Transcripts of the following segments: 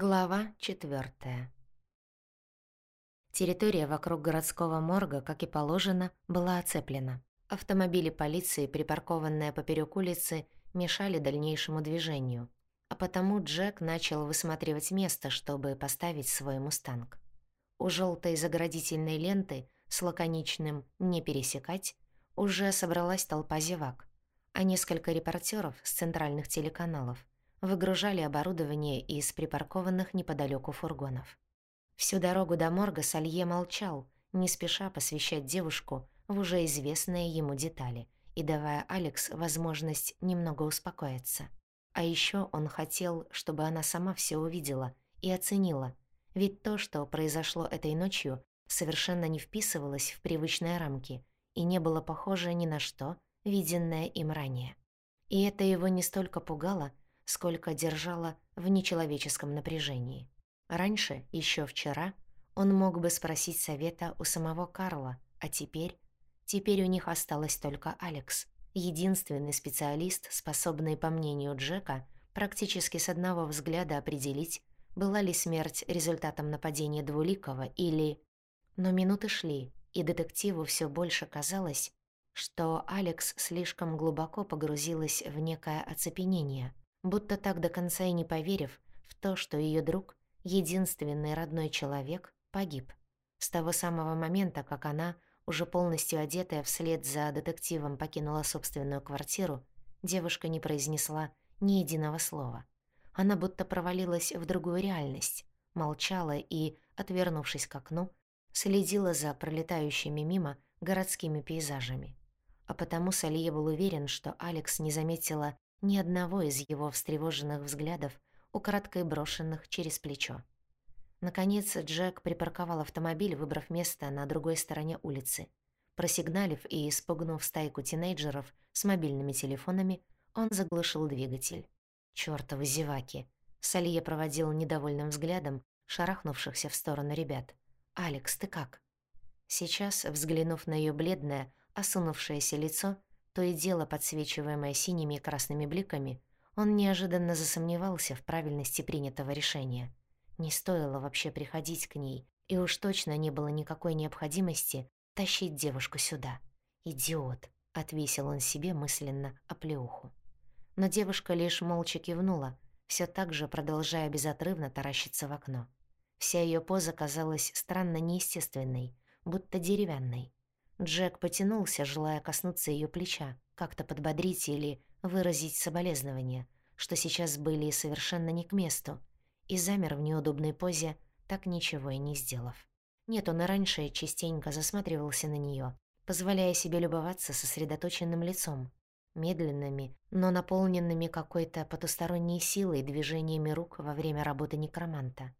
Глава четвертая. Территория вокруг городского морга, как и положено, была оцеплена. Автомобили полиции, припаркованные поперек улицы, мешали дальнейшему движению. А потому Джек начал высматривать место, чтобы поставить свой «Мустанг». У желтой заградительной ленты с лаконичным «не пересекать» уже собралась толпа зевак, а несколько репортеров с центральных телеканалов выгружали оборудование из припаркованных неподалеку фургонов. Всю дорогу до морга Салье молчал, не спеша посвящать девушку в уже известные ему детали и давая Алекс возможность немного успокоиться. А еще он хотел, чтобы она сама все увидела и оценила, ведь то, что произошло этой ночью, совершенно не вписывалось в привычные рамки и не было похоже ни на что, виденное им ранее. И это его не столько пугало, сколько держала в нечеловеческом напряжении. Раньше, еще вчера, он мог бы спросить совета у самого Карла, а теперь... Теперь у них осталась только Алекс, единственный специалист, способный, по мнению Джека, практически с одного взгляда определить, была ли смерть результатом нападения Двуликова или... Но минуты шли, и детективу все больше казалось, что Алекс слишком глубоко погрузилась в некое оцепенение, будто так до конца и не поверив в то, что ее друг, единственный родной человек, погиб. С того самого момента, как она, уже полностью одетая вслед за детективом, покинула собственную квартиру, девушка не произнесла ни единого слова. Она будто провалилась в другую реальность, молчала и, отвернувшись к окну, следила за пролетающими мимо городскими пейзажами. А потому Салье был уверен, что Алекс не заметила ни одного из его встревоженных взглядов, украдкой брошенных через плечо. Наконец Джек припарковал автомобиль, выбрав место на другой стороне улицы. Просигналив и испугнув стайку тинейджеров с мобильными телефонами, он заглушил двигатель. «Чёртовы зеваки!» Салье проводил недовольным взглядом шарахнувшихся в сторону ребят. «Алекс, ты как?» Сейчас, взглянув на её бледное, осунувшееся лицо, то и дело подсвечиваемое синими и красными бликами, он неожиданно засомневался в правильности принятого решения. Не стоило вообще приходить к ней, и уж точно не было никакой необходимости тащить девушку сюда. «Идиот!» — отвесил он себе мысленно оплеуху. Но девушка лишь молча кивнула, все так же продолжая безотрывно таращиться в окно. Вся ее поза казалась странно неестественной, будто деревянной. Джек потянулся, желая коснуться ее плеча, как-то подбодрить или выразить соболезнования, что сейчас были совершенно не к месту, и замер в неудобной позе, так ничего и не сделав. Нет, он и раньше частенько засматривался на нее, позволяя себе любоваться сосредоточенным лицом, медленными, но наполненными какой-то потусторонней силой движениями рук во время работы некроманта.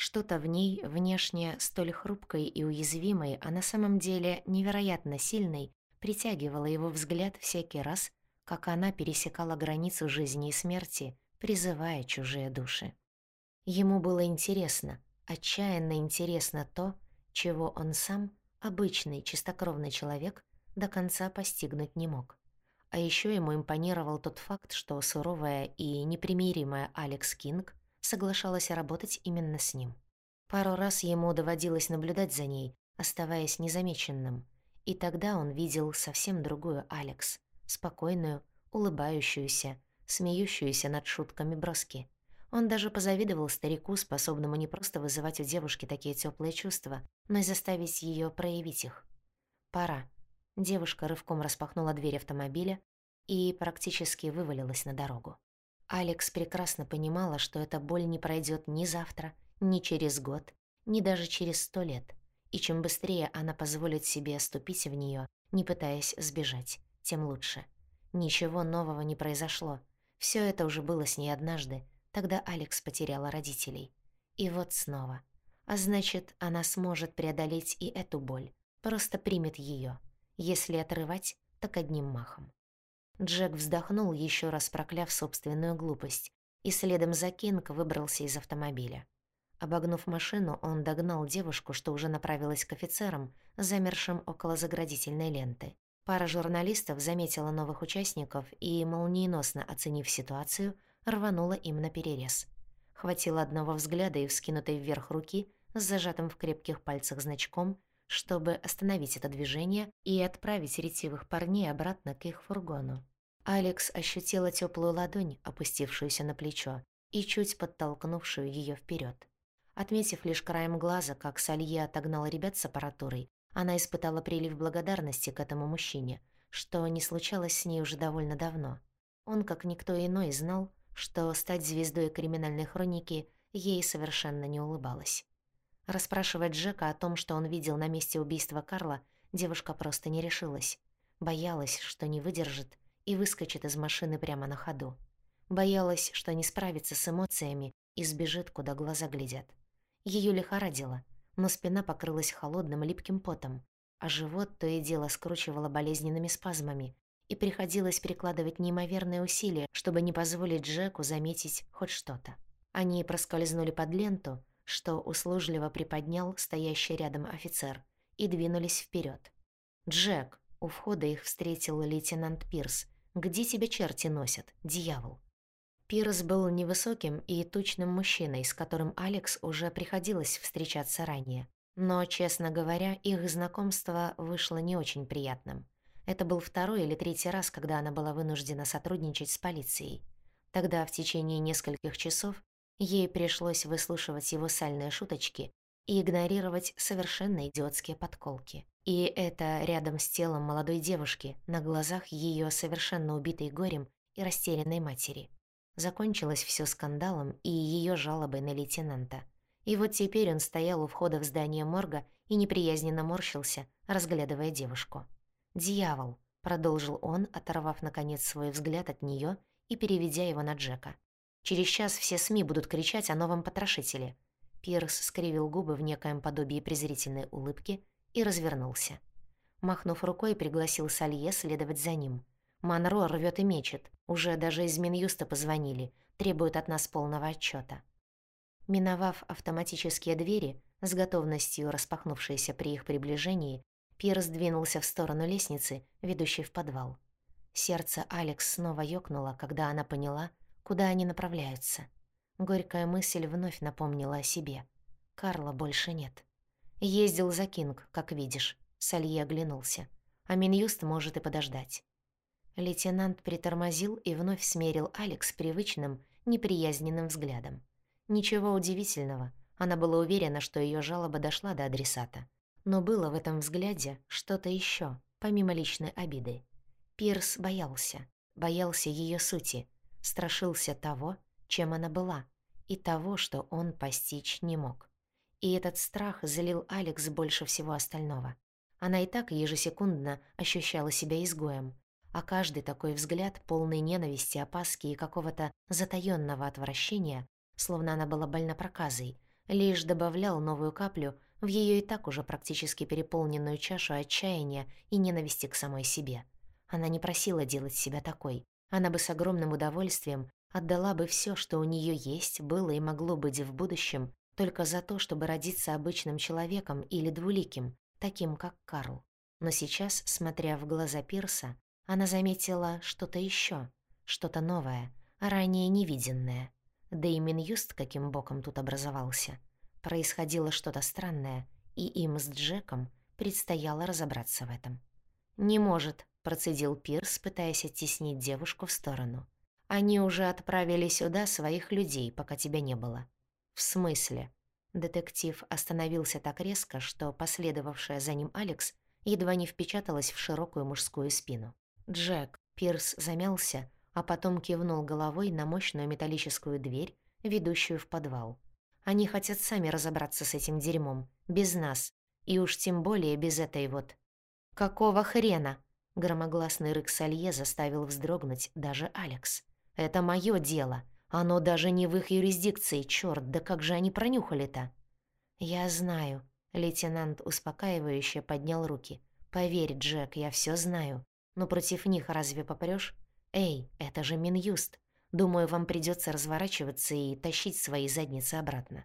Что-то в ней, внешне столь хрупкой и уязвимой, а на самом деле невероятно сильной, притягивало его взгляд всякий раз, как она пересекала границу жизни и смерти, призывая чужие души. Ему было интересно, отчаянно интересно то, чего он сам, обычный чистокровный человек, до конца постигнуть не мог. А еще ему импонировал тот факт, что суровая и непримиримая Алекс Кинг соглашалась работать именно с ним. Пару раз ему доводилось наблюдать за ней, оставаясь незамеченным, и тогда он видел совсем другую Алекс, спокойную, улыбающуюся, смеющуюся над шутками броски. Он даже позавидовал старику, способному не просто вызывать у девушки такие теплые чувства, но и заставить ее проявить их. «Пора». Девушка рывком распахнула дверь автомобиля и практически вывалилась на дорогу. Алекс прекрасно понимала, что эта боль не пройдет ни завтра, ни через год, ни даже через сто лет. И чем быстрее она позволит себе оступить в нее, не пытаясь сбежать, тем лучше. Ничего нового не произошло. Все это уже было с ней однажды, тогда Алекс потеряла родителей. И вот снова. А значит, она сможет преодолеть и эту боль, просто примет ее. Если отрывать, так одним махом. Джек вздохнул, еще раз прокляв собственную глупость, и следом за Кинг выбрался из автомобиля. Обогнув машину, он догнал девушку, что уже направилась к офицерам, замершим около заградительной ленты. Пара журналистов заметила новых участников и, молниеносно оценив ситуацию, рванула им на перерез. Хватило одного взгляда и вскинутой вверх руки с зажатым в крепких пальцах значком, чтобы остановить это движение и отправить ретивых парней обратно к их фургону. Алекс ощутила теплую ладонь, опустившуюся на плечо, и чуть подтолкнувшую ее вперед. Отметив лишь краем глаза, как Салье отогнал ребят с аппаратурой, она испытала прилив благодарности к этому мужчине, что не случалось с ней уже довольно давно. Он, как никто иной, знал, что стать звездой криминальной хроники ей совершенно не улыбалось. Расспрашивать Джека о том, что он видел на месте убийства Карла, девушка просто не решилась. Боялась, что не выдержит и выскочит из машины прямо на ходу. Боялась, что не справится с эмоциями и сбежит, куда глаза глядят. Её лихорадило, но спина покрылась холодным липким потом, а живот то и дело скручивало болезненными спазмами, и приходилось прикладывать неимоверные усилия, чтобы не позволить Джеку заметить хоть что-то. Они проскользнули под ленту, что услужливо приподнял стоящий рядом офицер, и двинулись вперед. «Джек!» — у входа их встретил лейтенант Пирс. «Где тебя черти носят, дьявол?» Пирс был невысоким и тучным мужчиной, с которым Алекс уже приходилось встречаться ранее. Но, честно говоря, их знакомство вышло не очень приятным. Это был второй или третий раз, когда она была вынуждена сотрудничать с полицией. Тогда в течение нескольких часов ей пришлось выслушивать его сальные шуточки и игнорировать совершенно идиотские подколки. И это рядом с телом молодой девушки, на глазах ее совершенно убитой горем и растерянной матери. Закончилось все скандалом и ее жалобой на лейтенанта. И вот теперь он стоял у входа в здание морга и неприязненно морщился, разглядывая девушку. «Дьявол», — продолжил он, оторвав, наконец, свой взгляд от нее и переведя его на Джека. «Через час все СМИ будут кричать о новом потрошителе». Пирс скривил губы в некоем подобии презрительной улыбки и развернулся. Махнув рукой, пригласил Салье следовать за ним. Монро рвет и мечет. Уже даже из Минюста позвонили. Требуют от нас полного отчета. Миновав автоматические двери, с готовностью распахнувшиеся при их приближении, Пирс двинулся в сторону лестницы, ведущей в подвал. Сердце Алекс снова ёкнуло, когда она поняла, куда они направляются. Горькая мысль вновь напомнила о себе. Карла больше нет. Ездил за Кинг, как видишь. Салье оглянулся. А Минюст может и подождать. Лейтенант притормозил и вновь смерил Алекс привычным, неприязненным взглядом. Ничего удивительного, она была уверена, что ее жалоба дошла до адресата. Но было в этом взгляде что-то еще, помимо личной обиды. Пирс боялся, боялся ее сути, страшился того, чем она была, и того, что он постичь не мог. И этот страх залил Алекс больше всего остального. Она и так ежесекундно ощущала себя изгоем, а каждый такой взгляд, полный ненависти, опаски и какого-то затаённого отвращения, словно она была больнопроказой, лишь добавлял новую каплю в её и так уже практически переполненную чашу отчаяния и ненависти к самой себе. Она не просила делать себя такой. Она бы с огромным удовольствием отдала бы всё, что у неё есть, было и могло быть в будущем, только за то, чтобы родиться обычным человеком или двуликим, таким как Карл. Но сейчас, смотря в глаза Пирса, она заметила что-то еще, что-то новое, ранее невиденное. Да и Минюст каким боком тут образовался. Происходило что-то странное, и им с Джеком предстояло разобраться в этом. «Не может», — процедил Пирс, пытаясь оттеснить девушку в сторону. «Они уже отправили сюда своих людей, пока тебя не было». «В смысле?» Детектив остановился так резко, что последовавшая за ним Алекс едва не впечаталась в широкую мужскую спину. «Джек». Пирс замялся, а потом кивнул головой на мощную металлическую дверь, ведущую в подвал. «Они хотят сами разобраться с этим дерьмом, без нас, и уж тем более без этой вот...» «Какого хрена?» Громогласный рык Салье заставил вздрогнуть даже Алекс. «Это моё дело. Оно даже не в их юрисдикции, чёрт, да как же они пронюхали-то?» «Я знаю», — лейтенант успокаивающе поднял руки. «Поверь, Джек, я всё знаю. Но против них разве попрёшь? Эй, это же Минюст. Думаю, вам придётся разворачиваться и тащить свои задницы обратно».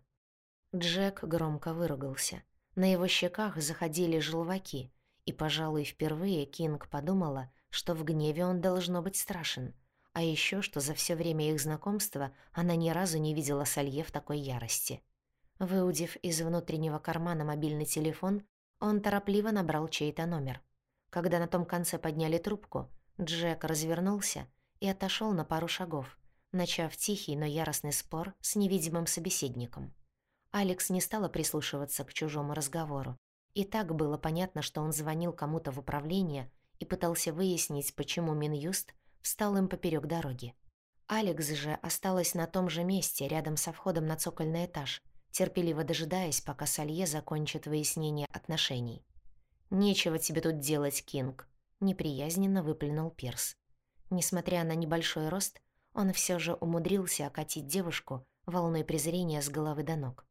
Джек громко выругался. На его щеках заходили желваки, и, пожалуй, впервые Кинг подумала, что в гневе он должно быть страшен. А еще, что за все время их знакомства она ни разу не видела Салье в такой ярости. Выудив из внутреннего кармана мобильный телефон, он торопливо набрал чей-то номер. Когда на том конце подняли трубку, Джек развернулся и отошел на пару шагов, начав тихий, но яростный спор с невидимым собеседником. Алекс не стала прислушиваться к чужому разговору. И так было понятно, что он звонил кому-то в управление и пытался выяснить, почему Минюст встал им поперек дороги. Алекс же осталась на том же месте, рядом со входом на цокольный этаж, терпеливо дожидаясь, пока Салье закончит выяснение отношений. «Нечего тебе тут делать, Кинг», — неприязненно выплюнул Пирс. Несмотря на небольшой рост, он все же умудрился окатить девушку волной презрения с головы до ног.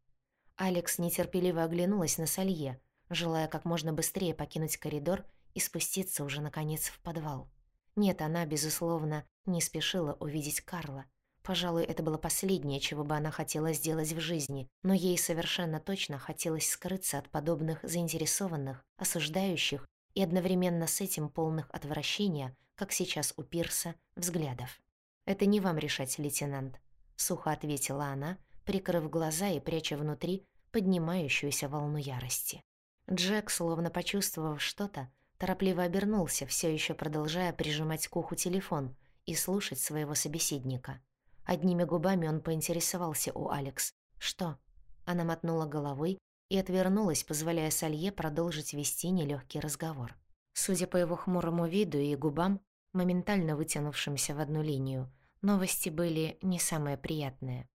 Алекс нетерпеливо оглянулась на Салье, желая как можно быстрее покинуть коридор и спуститься уже, наконец, в подвал. Нет, она, безусловно, не спешила увидеть Карла. Пожалуй, это было последнее, чего бы она хотела сделать в жизни, но ей совершенно точно хотелось скрыться от подобных заинтересованных, осуждающих и одновременно с этим полных отвращения, как сейчас у Пирса, взглядов. «Это не вам решать, лейтенант», — сухо ответила она, прикрыв глаза и пряча внутри поднимающуюся волну ярости. Джек, словно почувствовав что-то, торопливо обернулся, все еще продолжая прижимать к уху телефон и слушать своего собеседника. Одними губами он поинтересовался у Алекс. «Что?» Она мотнула головой и отвернулась, позволяя Салье продолжить вести нелегкий разговор. Судя по его хмурому виду и губам, моментально вытянувшимся в одну линию, новости были не самые приятные.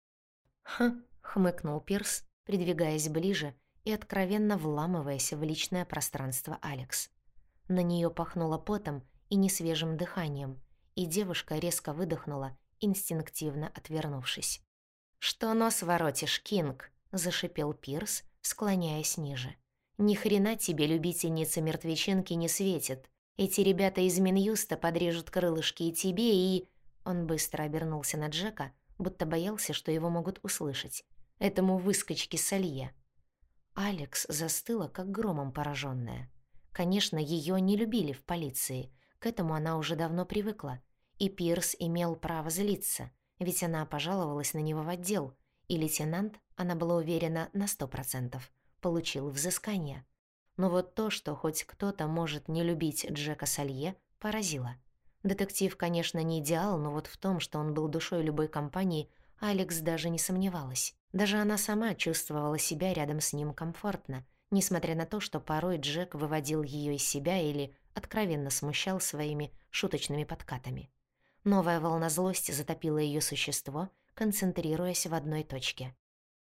«Хм», — хмыкнул Пирс, придвигаясь ближе и откровенно вламываясь в личное пространство Алекс. На нее пахнуло потом и несвежим дыханием, и девушка резко выдохнула, инстинктивно отвернувшись. «Что нос воротишь, Кинг?» — зашипел Пирс, склоняясь ниже. «Ни хрена тебе, любительница мертвечинки, не светит. Эти ребята из Минюста подрежут крылышки и тебе, и...» Он быстро обернулся на Джека, будто боялся, что его могут услышать этому выскочке Салье. Алекс застыла, как громом пораженная. Конечно, ее не любили в полиции, к этому она уже давно привыкла. И Пирс имел право злиться, ведь она пожаловалась на него в отдел, и лейтенант, она была уверена на сто процентов, получил взыскание. Но вот то, что хоть кто-то может не любить Джека Салье, поразило. Детектив, конечно, не идеал, но вот в том, что он был душой любой компании, Алекс даже не сомневалась. Даже она сама чувствовала себя рядом с ним комфортно, несмотря на то, что порой Джек выводил ее из себя или откровенно смущал своими шуточными подкатами. Новая волна злости затопила ее существо, концентрируясь в одной точке.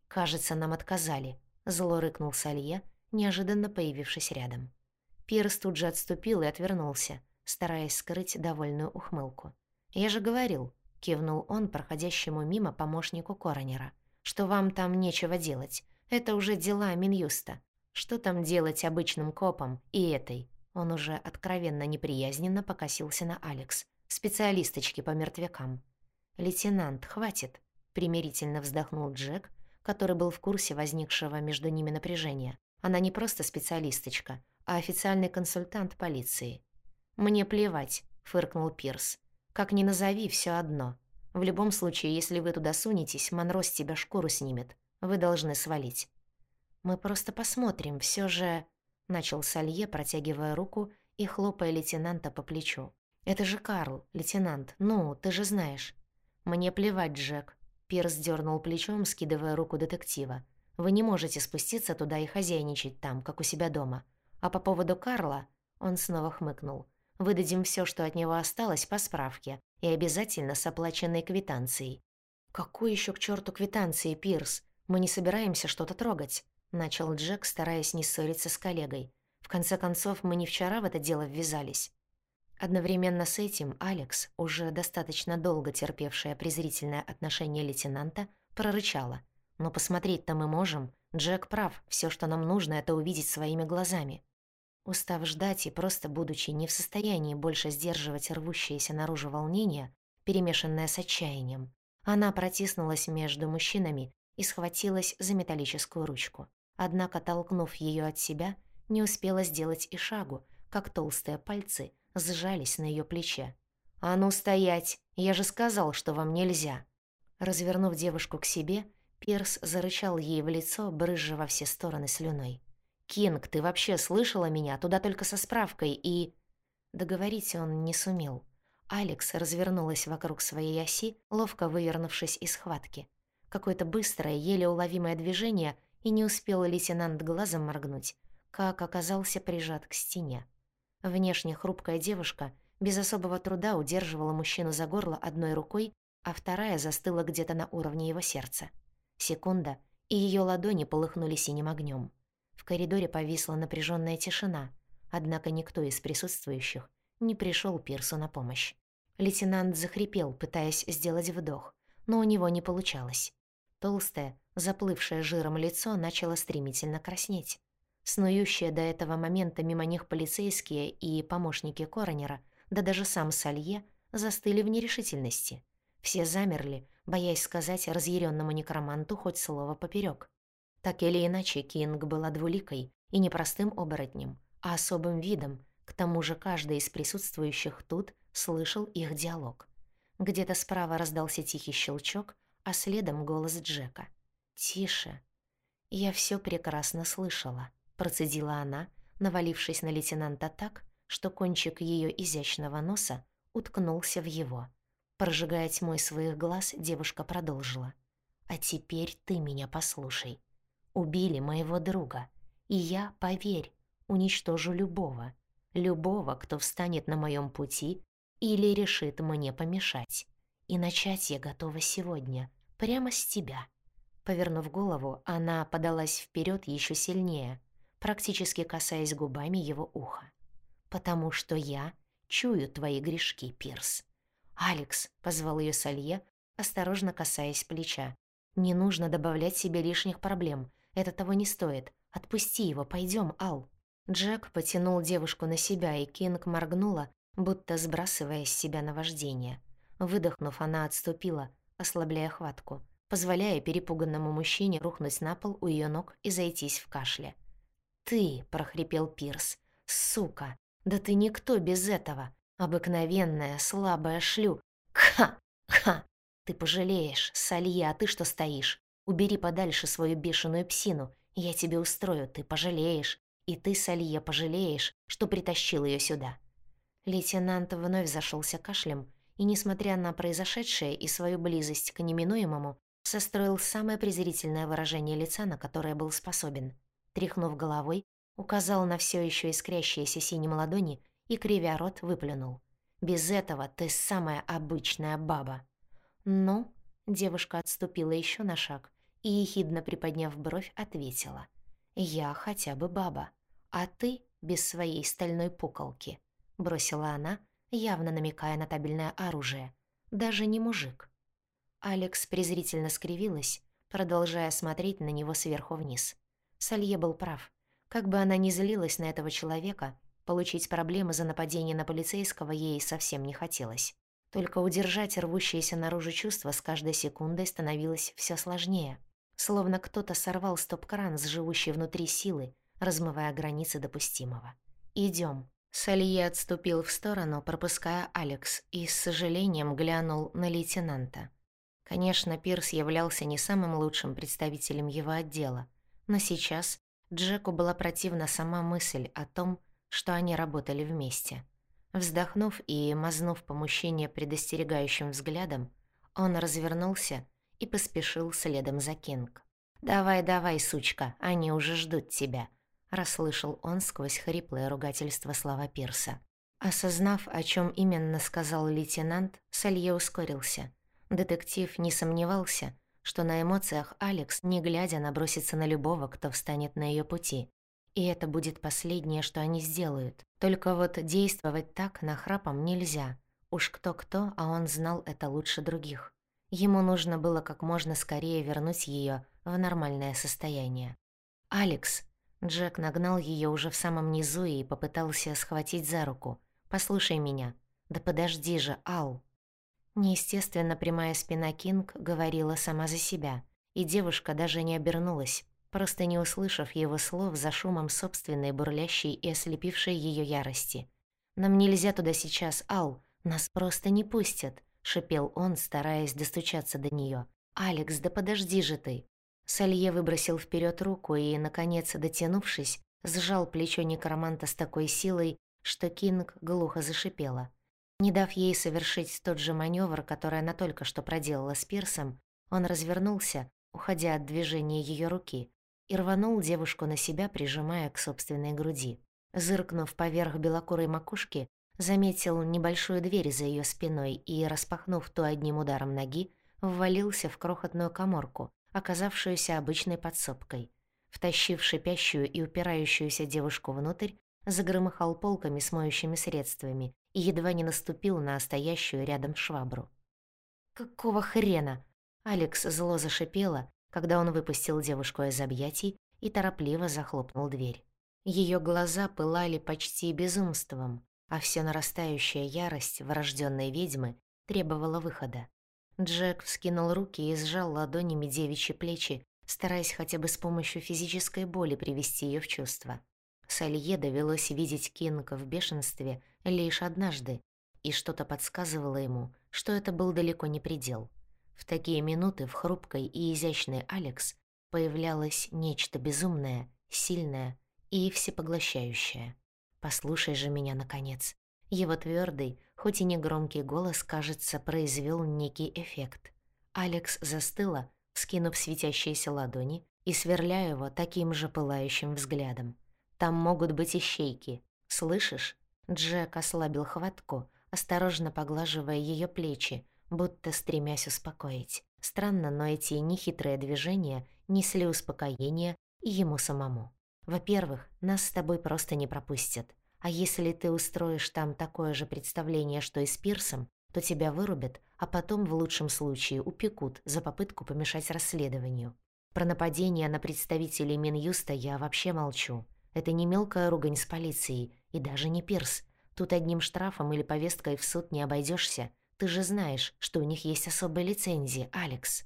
«Кажется, нам отказали», — зло рыкнул Салье, неожиданно появившись рядом. Пирс тут же отступил и отвернулся, стараясь скрыть довольную ухмылку. «Я же говорил», — кивнул он проходящему мимо помощнику коронера — что вам там нечего делать. Это уже дела Минюста. Что там делать обычным копам и этой? Он уже откровенно неприязненно покосился на Алекс, специалисточки по мертвякам. «Лейтенант, хватит», — примирительно вздохнул Джек, который был в курсе возникшего между ними напряжения. Она не просто специалисточка, а официальный консультант полиции. «Мне плевать», — фыркнул Пирс. «Как ни назови, все одно. В любом случае, если вы туда сунетесь, Монро с тебя шкуру снимет. Вы должны свалить». «Мы просто посмотрим, все же...» — начал Салье, протягивая руку и хлопая лейтенанта по плечу. «Это же Карл, лейтенант. Ну, ты же знаешь». «Мне плевать, Джек». Пирс дернул плечом, скидывая руку детектива. «Вы не можете спуститься туда и хозяйничать там, как у себя дома. А по поводу Карла...» Он снова хмыкнул. «Выдадим все, что от него осталось, по справке и обязательно с оплаченной квитанцией. «Какой еще к черту квитанции, Пирс? Мы не собираемся что-то трогать», — начал Джек, стараясь не ссориться с коллегой. «В конце концов, мы не вчера в это дело ввязались». Одновременно с этим Алекс, уже достаточно долго терпевшая презрительное отношение лейтенанта, прорычала. «Но посмотреть-то мы можем. Джек прав, все, что нам нужно, это увидеть своими глазами». Устав ждать и просто будучи не в состоянии больше сдерживать рвущееся наружу волнение, перемешанное с отчаянием, она протиснулась между мужчинами и схватилась за металлическую ручку. Однако, толкнув ее от себя, не успела сделать и шагу, как толстые пальцы сжались на ее плече. «А ну стоять! Я же сказал, что вам нельзя!» Развернув девушку к себе, Пирс зарычал ей в лицо, брызжа во все стороны слюной. «Кинг, ты вообще слышала меня? Туда только со справкой и...» Договорить он не сумел. Алекс развернулась вокруг своей оси, ловко вывернувшись из схватки. Какое-то быстрое, еле уловимое движение, и не успел лейтенант глазом моргнуть, как оказался прижат к стене. Внешне хрупкая девушка без особого труда удерживала мужчину за горло одной рукой, а вторая застыла где-то на уровне его сердца. Секунда, и ее ладони полыхнули синим огнем. В коридоре повисла напряженная тишина, однако никто из присутствующих не пришел Пирсу на помощь. Лейтенант захрипел, пытаясь сделать вдох, но у него не получалось. Толстое, заплывшее жиром лицо начало стремительно краснеть. Снующие до этого момента мимо них полицейские и помощники коронера, да даже сам Салье, застыли в нерешительности. Все замерли, боясь сказать разъяренному некроманту хоть слово поперек. Так или иначе, Кинг была двуликой и не простым оборотнем, а особым видом, к тому же каждый из присутствующих тут слышал их диалог. Где-то справа раздался тихий щелчок, а следом голос Джека. «Тише». «Я все прекрасно слышала», — процедила она, навалившись на лейтенанта так, что кончик ее изящного носа уткнулся в его. Прожигая тьмой своих глаз, девушка продолжила. «А теперь ты меня послушай. Убили моего друга, и я, поверь, уничтожу любого, любого, кто встанет на моем пути или решит мне помешать. И начать я готова сегодня, прямо с тебя». Повернув голову, она подалась вперед еще сильнее, практически касаясь губами его уха. «Потому что я чую твои грешки, Пирс. «Алекс», — позвал ее Салье, осторожно касаясь плеча. «Не нужно добавлять себе лишних проблем. Это того не стоит. Отпусти его, пойдем, Ал». Джек потянул девушку на себя, и Кинг моргнула, будто сбрасывая с себя наваждение. Выдохнув, она отступила, ослабляя хватку, позволяя перепуганному мужчине рухнуть на пол у ее ног и зайтись в кашле. «Ты!» — прохрипел Пирс. «Сука! Да ты никто без этого! Обыкновенная, слабая шлю. Ха! Ха! Ты пожалеешь, Салья, а ты что стоишь? Убери подальше свою бешеную псину. Я тебе устрою, ты пожалеешь. И ты, Салья, пожалеешь, что притащил ее сюда. Лейтенант вновь зашелся кашлем и, несмотря на произошедшее и свою близость к неминуемому, состроил самое презрительное выражение лица, на которое был способен. Тряхнув головой, указал на все еще искрящиеся синим ладони и, кривя рот, выплюнул. «Без этого ты самая обычная баба». «Ну?» — девушка отступила еще на шаг и, ехидно приподняв бровь, ответила. «Я хотя бы баба, а ты без своей стальной пуколки», — бросила она, явно намекая на табельное оружие. «Даже не мужик». Алекс презрительно скривилась, продолжая смотреть на него сверху вниз. Салье был прав. Как бы она ни злилась на этого человека, Получить проблемы за нападение на полицейского ей совсем не хотелось. Только удержать рвущиеся наружу чувства с каждой секундой становилось все сложнее. Словно кто-то сорвал стоп-кран с живущей внутри силы, размывая границы допустимого. Идем. Салье отступил в сторону, пропуская Алекс, и с сожалением глянул на лейтенанта. Конечно, Пирс являлся не самым лучшим представителем его отдела, но сейчас Джеку была противна сама мысль о том, что они работали вместе. Вздохнув и мазнув по мужчине предостерегающим взглядом, он развернулся и поспешил следом за Кинг. «Давай, давай, сучка, они уже ждут тебя», — расслышал он сквозь хриплое ругательство слова Пирса. Осознав, о чем именно сказал лейтенант, Салье ускорился. Детектив не сомневался, что на эмоциях Алекс, не глядя, набросится на любого, кто встанет на ее пути. И это будет последнее, что они сделают. Только вот действовать так нахрапом нельзя. Уж кто-кто, а он знал это лучше других. Ему нужно было как можно скорее вернуть ее в нормальное состояние. «Алекс!» Джек нагнал ее уже в самом низу и попытался схватить за руку. «Послушай меня». «Да подожди же, Ал!» Неестественно прямая спина Кинг говорила сама за себя, и девушка даже не обернулась, просто не услышав его слов за шумом собственной бурлящей и ослепившей ее ярости. «Нам нельзя туда сейчас, Ал!» «Нас просто не пустят», — шипел он, стараясь достучаться до нее. «Алекс, да подожди же ты!» Салье выбросил вперед руку и, наконец, дотянувшись, сжал плечо некроманта с такой силой, что Кинг глухо зашипела. Не дав ей совершить тот же маневр, который она только что проделала с Пирсом, он развернулся, уходя от движения ее руки, и рванул девушку на себя, прижимая к собственной груди. Зыркнув поверх белокурой макушки, заметил небольшую дверь за ее спиной и, распахнув то одним ударом ноги, ввалился в крохотную коморку, оказавшуюся обычной подсобкой. Втащив шипящую и упирающуюся девушку внутрь, загромыхал полками с моющими средствами и едва не наступил на стоящую рядом швабру. «Какого хрена?» Алекс зло зашипела, когда он выпустил девушку из объятий и торопливо захлопнул дверь. Ее глаза пылали почти безумством, а все нарастающая ярость врожденной ведьмы требовала выхода. Джек вскинул руки и сжал ладонями девичьи плечи, стараясь хотя бы с помощью физической боли привести ее в чувство. Салье довелось видеть Кинга в бешенстве лишь однажды, и что-то подсказывало ему, что это был далеко не предел. В такие минуты в хрупкой и изящной Алекс появлялось нечто безумное, сильное и всепоглощающее. «Послушай же меня, наконец». Его твердый, хоть и негромкий голос, кажется, произвел некий эффект. Алекс застыла, скинув светящиеся ладони и сверляя его таким же пылающим взглядом. «Там могут быть ищейки. Слышишь?» Джек ослабил хватку, осторожно поглаживая ее плечи, будто стремясь успокоить. Странно, но эти нехитрые движения несли успокоение и ему самому. Во-первых, нас с тобой просто не пропустят. А если ты устроишь там такое же представление, что и с Пирсом, то тебя вырубят, а потом в лучшем случае упекут за попытку помешать расследованию. Про нападение на представителей Минюста я вообще молчу. Это не мелкая ругань с полицией, и даже не Пирс. Тут одним штрафом или повесткой в суд не обойдешься. Ты же знаешь, что у них есть особая лицензия, Алекс.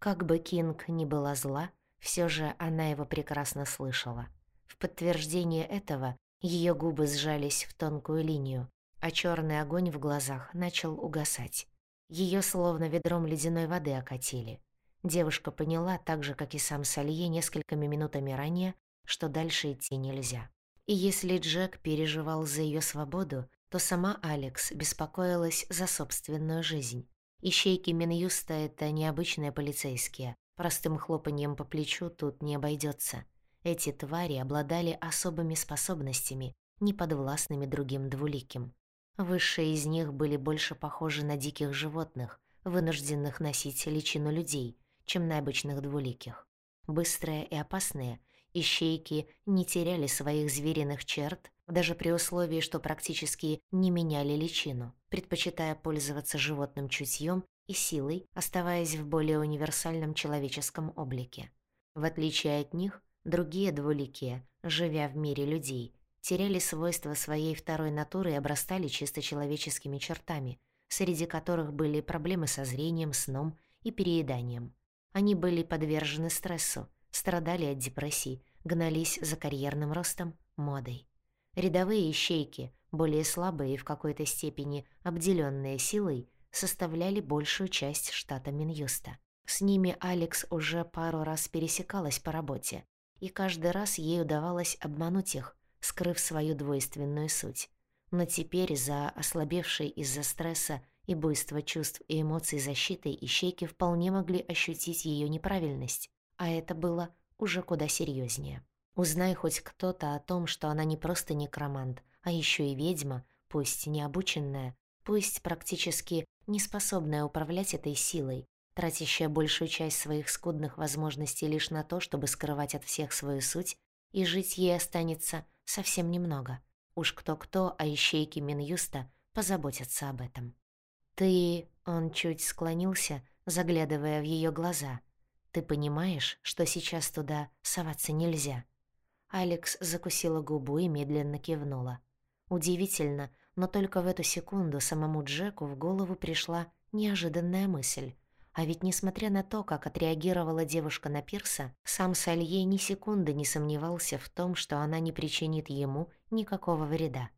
Как бы Кинг ни была зла, все же она его прекрасно слышала. В подтверждение этого ее губы сжались в тонкую линию, а черный огонь в глазах начал угасать. Ее словно ведром ледяной воды окатили. Девушка поняла, так же, как и сам Салье несколькими минутами ранее, что дальше идти нельзя. И если Джек переживал за ее свободу, то сама Алекс беспокоилась за собственную жизнь. Ищейки Минюста — это необычные полицейские. Простым хлопаньем по плечу тут не обойдется. Эти твари обладали особыми способностями, неподвластными другим двуликим. Высшие из них были больше похожи на диких животных, вынужденных носить личину людей, чем на обычных двуликих. Быстрые и опасные, ищейки не теряли своих звериных черт, даже при условии, что практически не меняли личину, предпочитая пользоваться животным чутьем и силой, оставаясь в более универсальном человеческом облике. В отличие от них, Другие двуликие, живя в мире людей, теряли свойства своей второй натуры и обрастали чисто человеческими чертами, среди которых были проблемы со зрением, сном и перееданием. Они были подвержены стрессу, страдали от депрессий, гнались за карьерным ростом, модой. Рядовые ищейки, более слабые и в какой-то степени обделенные силой, составляли большую часть штата Минюста. С ними Алекс уже пару раз пересекалась по работе, и каждый раз ей удавалось обмануть их, скрыв свою двойственную суть. Но теперь за ослабевшей из-за стресса и буйства чувств и эмоций защитой ищейки вполне могли ощутить ее неправильность, а это было уже куда серьезнее. Узнай хоть кто-то о том, что она не просто некромант, а еще и ведьма, пусть не обученная, пусть практически не способная управлять этой силой, тратящая большую часть своих скудных возможностей лишь на то, чтобы скрывать от всех свою суть, и жить ей останется совсем немного. Уж кто-кто, а ищейки Минюста позаботятся об этом. «Ты...» — он чуть склонился, заглядывая в ее глаза. «Ты понимаешь, что сейчас туда соваться нельзя?» Алекс закусила губу и медленно кивнула. Удивительно, но только в эту секунду самому Джеку в голову пришла неожиданная мысль. А ведь несмотря на то, как отреагировала девушка на Пирса, сам Салье ни секунды не сомневался в том, что она не причинит ему никакого вреда.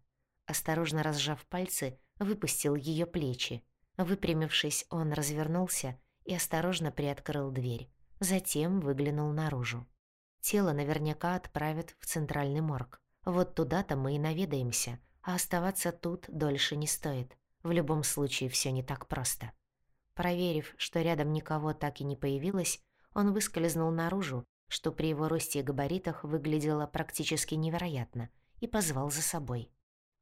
Осторожно разжав пальцы, выпустил ее плечи. Выпрямившись, он развернулся и осторожно приоткрыл дверь. Затем выглянул наружу. Тело наверняка отправят в центральный морг. Вот туда-то мы и наведаемся, а оставаться тут дольше не стоит. В любом случае все не так просто. Проверив, что рядом никого так и не появилось, он выскользнул наружу, что при его росте и габаритах выглядело практически невероятно, и позвал за собой.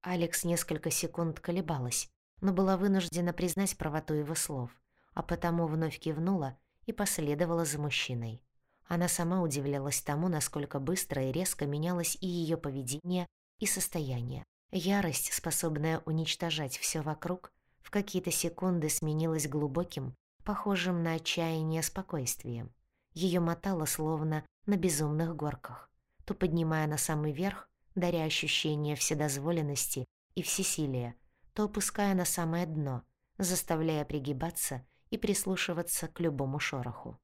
Алекс несколько секунд колебалась, но была вынуждена признать правоту его слов, а потому вновь кивнула и последовала за мужчиной. Она сама удивлялась тому, насколько быстро и резко менялось и ее поведение, и состояние. Ярость, способная уничтожать все вокруг, в какие-то секунды сменилась глубоким, похожим на отчаяние спокойствием. Ее мотало словно на безумных горках, то поднимая на самый верх, даря ощущение вседозволенности и всесилия, то опуская на самое дно, заставляя пригибаться и прислушиваться к любому шороху.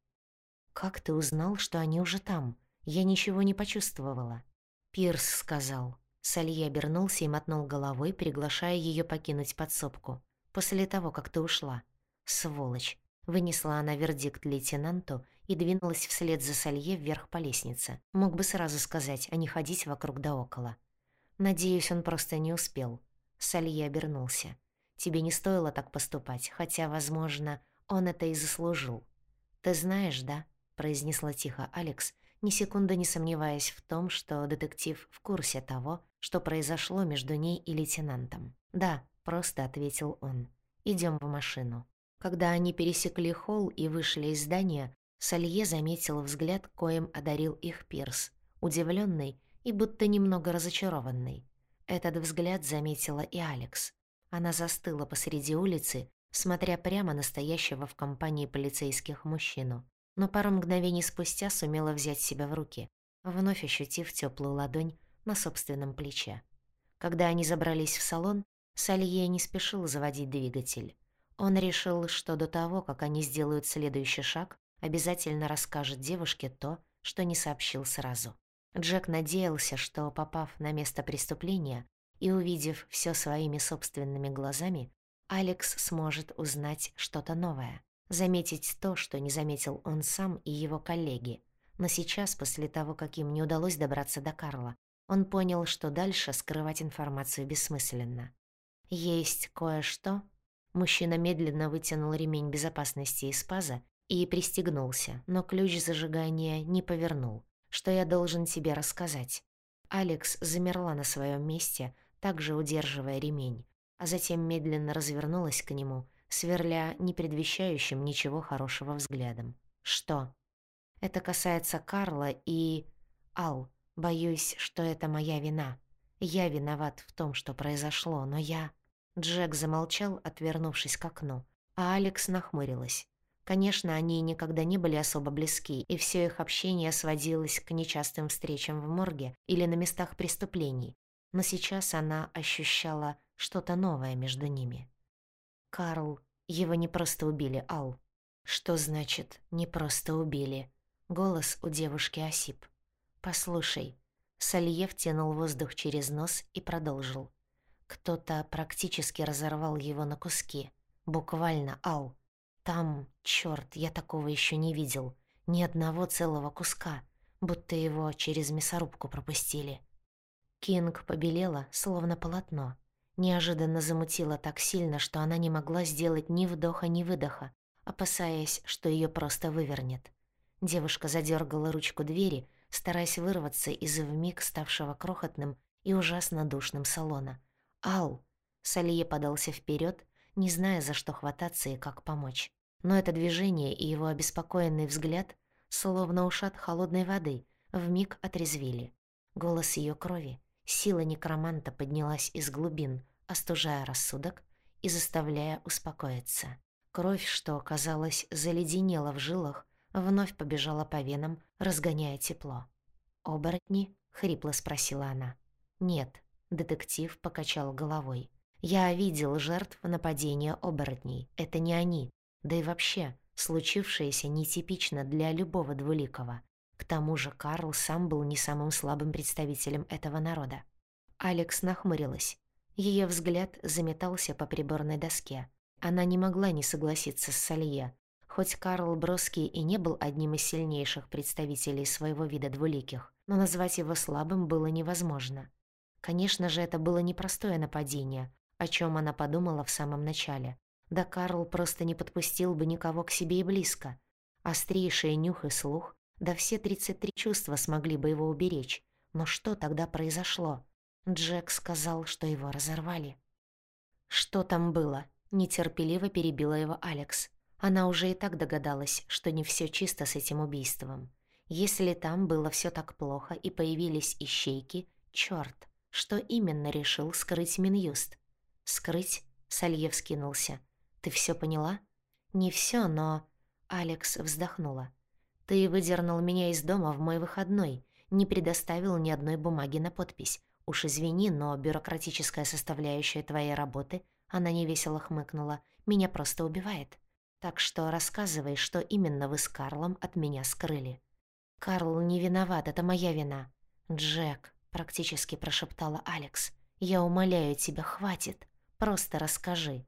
«Как ты узнал, что они уже там? Я ничего не почувствовала». Пирс сказал. Салье обернулся и мотнул головой, приглашая ее покинуть подсобку. «После того, как ты ушла». «Сволочь!» Вынесла она вердикт лейтенанту и двинулась вслед за Салье вверх по лестнице. Мог бы сразу сказать, а не ходить вокруг да около. Надеюсь, он просто не успел. Салье обернулся. «Тебе не стоило так поступать, хотя, возможно, он это и заслужил. Ты знаешь, да?» — произнесла тихо Алекс, ни секунды не сомневаясь в том, что детектив в курсе того, что произошло между ней и лейтенантом. «Да», — просто ответил он. Идем в машину». Когда они пересекли холл и вышли из здания, Салье заметил взгляд, коим одарил их Пирс, удивленный и будто немного разочарованный. Этот взгляд заметила и Алекс. Она застыла посреди улицы, смотря прямо на стоящего в компании полицейских мужчину. Но пару мгновений спустя сумела взять себя в руки, вновь ощутив теплую ладонь на собственном плече. Когда они забрались в салон, Салье не спешил заводить двигатель. Он решил, что до того, как они сделают следующий шаг, обязательно расскажет девушке то, что не сообщил сразу. Джек надеялся, что, попав на место преступления и увидев все своими собственными глазами, Алекс сможет узнать что-то новое, заметить то, что не заметил он сам и его коллеги. Но сейчас, после того, как им не удалось добраться до Карла, он понял, что дальше скрывать информацию бессмысленно. Есть кое-что, Мужчина медленно вытянул ремень безопасности из паза и пристегнулся, но ключ зажигания не повернул. Что я должен тебе рассказать? Алекс замерла на своем месте, также удерживая ремень, а затем медленно развернулась к нему, сверля не предвещающим ничего хорошего взглядом. «Что?» «Это касается Карла и... Ал, боюсь, что это моя вина. Я виноват в том, что произошло, но я...» Джек замолчал, отвернувшись к окну, а Алекс нахмурилась. Конечно, они никогда не были особо близки, и все их общение сводилось к нечастым встречам в морге или на местах преступлений, но сейчас она ощущала что-то новое между ними. Карл, его не просто убили, Ал. Что значит «не просто убили»? Голос у девушки осип. «Послушай». Сальев тянул воздух через нос и продолжил. Кто-то практически разорвал его на куски. Буквально, Ал. Там, чёрт, я такого ещё не видел. Ни одного целого куска, будто его через мясорубку пропустили. Кинг побелела, словно полотно. Неожиданно замутила так сильно, что она не могла сделать ни вдоха, ни выдоха, опасаясь, что её просто вывернет. Девушка задергала ручку двери, стараясь вырваться из вмиг ставшего крохотным и ужасно душным салона — «Ал!» Салье подался вперед, не зная, за что хвататься и как помочь. Но это движение и его обеспокоенный взгляд, словно ушат холодной воды, вмиг отрезвили. Голос ее крови, сила некроманта поднялась из глубин, остужая рассудок и заставляя успокоиться. Кровь, что, казалось, заледенела в жилах, вновь побежала по венам, разгоняя тепло. «Оборотни?» — хрипло спросила она. «Нет», Детектив покачал головой. «Я видел жертв нападения оборотней. Это не они. Да и вообще, случившееся нетипично для любого двуликого. К тому же Карл сам был не самым слабым представителем этого народа. Алекс нахмурилась. Ее взгляд заметался по приборной доске. Она не могла не согласиться с Салье. Хоть Карл Броский и не был одним из сильнейших представителей своего вида двуликих, но назвать его слабым было невозможно. Конечно же, это было непростое нападение, о чем она подумала в самом начале. Да Карл просто не подпустил бы никого к себе и близко. Острейший нюх и слух, да все 33 чувства смогли бы его уберечь. Но что тогда произошло? Джек сказал, что его разорвали. «Что там было?» — нетерпеливо перебила его Алекс. Она уже и так догадалась, что не все чисто с этим убийством. Если там было все так плохо и появились ищейки, черт, что именно решил скрыть Минюст? «Скрыть?» — Сальев скинулся. «Ты все поняла?» «Не все, но...» Алекс вздохнула. «Ты выдернул меня из дома в мой выходной, не предоставил ни одной бумаги на подпись. Уж извини, но бюрократическая составляющая твоей работы, она невесело хмыкнула, меня просто убивает. Так что рассказывай, что именно вы с Карлом от меня скрыли». «Карл не виноват, это моя вина». «Джек», — практически прошептала Алекс, — «я умоляю тебя, хватит. Просто расскажи».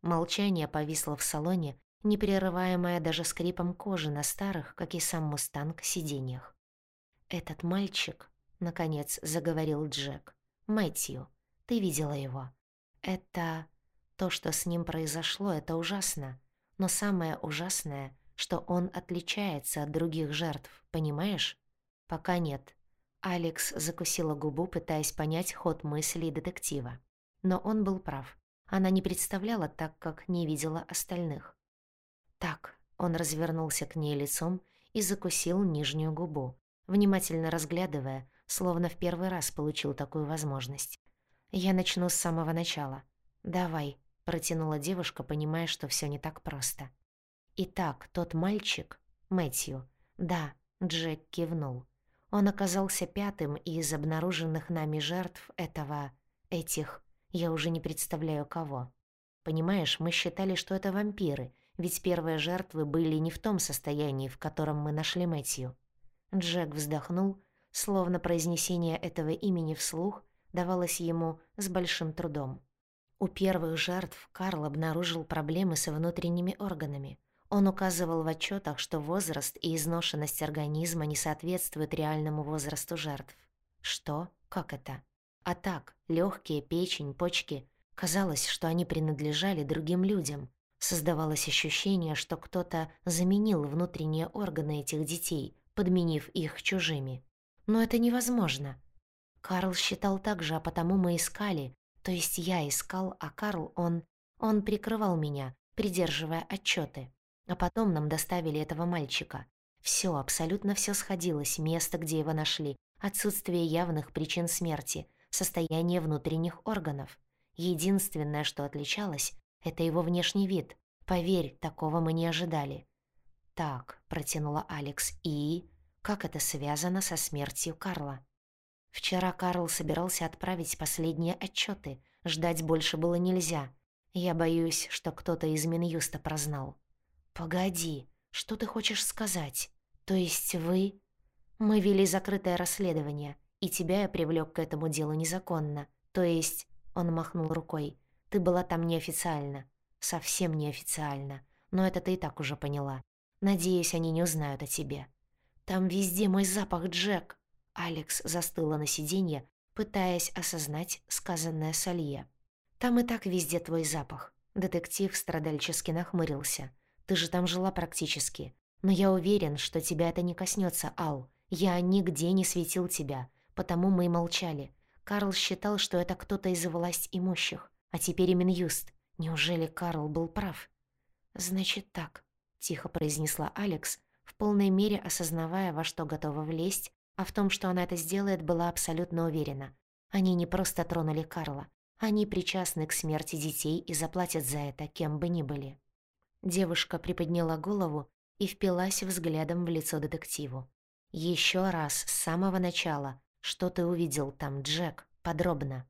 Молчание повисло в салоне, непрерываемое даже скрипом кожи на старых, как и сам «Мустанг», сиденьях. «Этот мальчик», — наконец заговорил Джек, — «Мэтью, ты видела его. Это... То, что с ним произошло, это ужасно. Но самое ужасное, что он отличается от других жертв, понимаешь? Пока нет. Алекс закусила губу, пытаясь понять ход мыслей детектива. Но он был прав. Она не представляла так, как не видела остальных. Так, он развернулся к ней лицом и закусил нижнюю губу, внимательно разглядывая, словно в первый раз получил такую возможность. «Я начну с самого начала. Давай», — протянула девушка, понимая, что все не так просто. «Итак, тот мальчик, Мэтью, да», — Джек кивнул. Он оказался пятым из обнаруженных нами жертв этого... этих... Я уже не представляю кого. Понимаешь, мы считали, что это вампиры, ведь первые жертвы были не в том состоянии, в котором мы нашли Мэтью. Джек вздохнул, словно произнесение этого имени вслух давалось ему с большим трудом. У первых жертв Карл обнаружил проблемы со внутренними органами. Он указывал в отчетах, что возраст и изношенность организма не соответствуют реальному возрасту жертв. Что? Как это? А так, легкие, печень, почки. Казалось, что они принадлежали другим людям. Создавалось ощущение, что кто-то заменил внутренние органы этих детей, подменив их чужими. Но это невозможно. Карл считал так же, а потому мы искали. То есть я искал, а Карл, он... Он прикрывал меня, придерживая отчеты. А потом нам доставили этого мальчика. Все, абсолютно все сходилось, место, где его нашли, отсутствие явных причин смерти, состояние внутренних органов. Единственное, что отличалось, это его внешний вид. Поверь, такого мы не ожидали. «Так», — протянула Алекс, — «и...» Как это связано со смертью Карла? Вчера Карл собирался отправить последние отчеты. Ждать больше было нельзя. Я боюсь, что кто-то из Минюста прознал. «Погоди, что ты хочешь сказать? То есть вы...» «Мы вели закрытое расследование и тебя я привлек к этому делу незаконно. То есть...» — он махнул рукой. «Ты была там неофициально. Совсем неофициально. Но это ты и так уже поняла. Надеюсь, они не узнают о тебе». «Там везде мой запах, Джек!» Алекс застыла на сиденье, пытаясь осознать сказанное Салье. «Там и так везде твой запах». Детектив страдальчески нахмурился. «Ты же там жила практически. Но я уверен, что тебя это не коснется, Ал. Я нигде не светил тебя. Потому мы и молчали. Карл считал, что это кто-то из власть имущих, а теперь и Минюст. Неужели Карл был прав? «Значит так», — тихо произнесла Алекс, в полной мере осознавая, во что готова влезть, а в том, что она это сделает, была абсолютно уверена. Они не просто тронули Карла. Они причастны к смерти детей и заплатят за это, кем бы ни были. Девушка приподняла голову и впилась взглядом в лицо детективу. Еще раз, с самого начала, «Что ты увидел там, Джек? Подробно».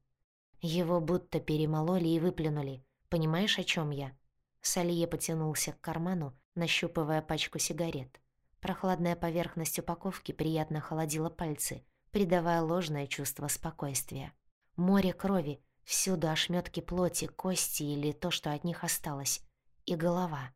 Его будто перемололи и выплюнули. Понимаешь, о чем я? Салье потянулся к карману, нащупывая пачку сигарет. Прохладная поверхность упаковки приятно холодила пальцы, придавая ложное чувство спокойствия. Море крови, Всюду ошметки плоти, кости или то, что от них осталось. И голова.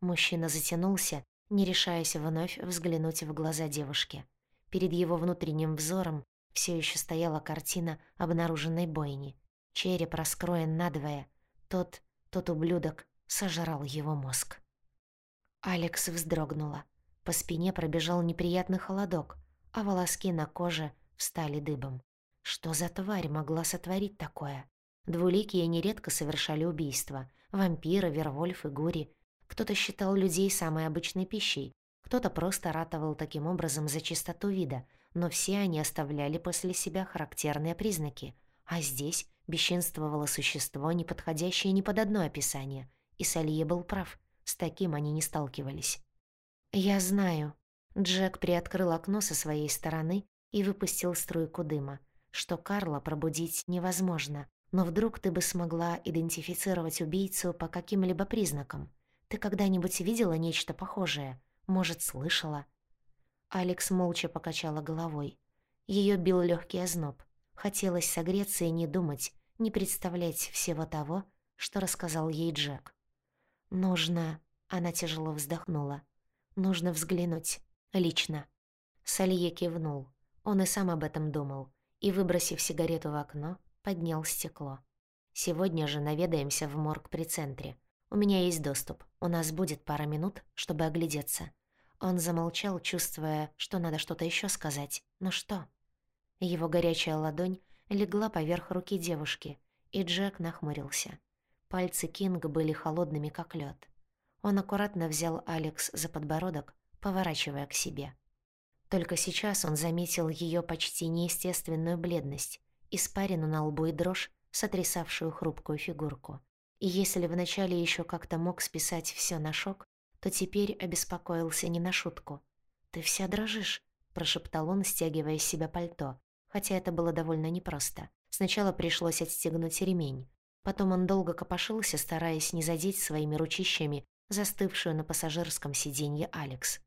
Мужчина затянулся, не решаясь вновь взглянуть в глаза девушки. Перед его внутренним взором все еще стояла картина обнаруженной бойни. Череп раскроен надвое. Тот, тот ублюдок сожрал его мозг. Алекс вздрогнула. По спине пробежал неприятный холодок, а волоски на коже встали дыбом. Что за тварь могла сотворить такое? Двуликие нередко совершали убийства. Вампиры, вервольфы, гури. Кто-то считал людей самой обычной пищей, кто-то просто ратовал таким образом за чистоту вида, но все они оставляли после себя характерные признаки. А здесь бесчинствовало существо, не подходящее ни под одно описание. И Салье был прав, с таким они не сталкивались. «Я знаю». Джек приоткрыл окно со своей стороны и выпустил струйку дыма что Карла пробудить невозможно, но вдруг ты бы смогла идентифицировать убийцу по каким-либо признакам. Ты когда-нибудь видела нечто похожее? Может, слышала?» Алекс молча покачала головой. Ее бил легкий озноб. Хотелось согреться и не думать, не представлять всего того, что рассказал ей Джек. «Нужно...» — она тяжело вздохнула. «Нужно взглянуть. Лично». Салье кивнул. Он и сам об этом думал и, выбросив сигарету в окно, поднял стекло. «Сегодня же наведаемся в морг при центре. У меня есть доступ. У нас будет пара минут, чтобы оглядеться». Он замолчал, чувствуя, что надо что-то еще сказать. «Но что?» Его горячая ладонь легла поверх руки девушки, и Джек нахмурился. Пальцы Кинга были холодными, как лед. Он аккуратно взял Алекс за подбородок, поворачивая к себе. Только сейчас он заметил ее почти неестественную бледность, испарину на лбу и дрожь, сотрясавшую хрупкую фигурку. И если вначале еще как-то мог списать все на шок, то теперь обеспокоился не на шутку. «Ты вся дрожишь», — прошептал он, стягивая из себя пальто, хотя это было довольно непросто. Сначала пришлось отстегнуть ремень. Потом он долго копошился, стараясь не задеть своими ручищами застывшую на пассажирском сиденье Алекс.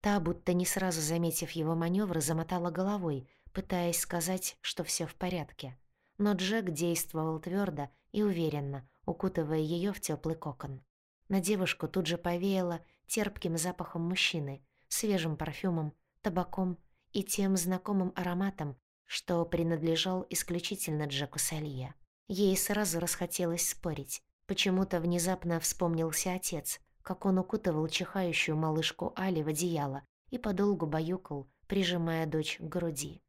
Та, будто не сразу заметив его маневры, замотала головой, пытаясь сказать, что все в порядке. Но Джек действовал твердо и уверенно, укутывая ее в теплый кокон. На девушку тут же повеяло терпким запахом мужчины, свежим парфюмом, табаком и тем знакомым ароматом, что принадлежал исключительно Джеку Салье. Ей сразу расхотелось спорить. Почему-то внезапно вспомнился отец, как он укутывал чихающую малышку Али в одеяло и подолгу баюкал, прижимая дочь к груди.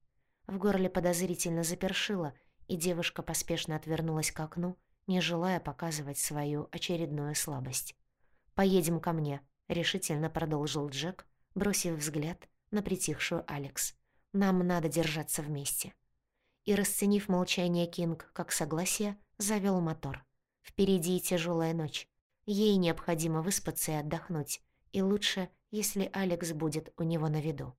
В горле подозрительно запершило, и девушка поспешно отвернулась к окну, не желая показывать свою очередную слабость. «Поедем ко мне», — решительно продолжил Джек, бросив взгляд на притихшую Алекс. «Нам надо держаться вместе». И, расценив молчание Кинг как согласие, завел мотор. Впереди тяжелая ночь. Ей необходимо выспаться и отдохнуть, и лучше, если Алекс будет у него на виду.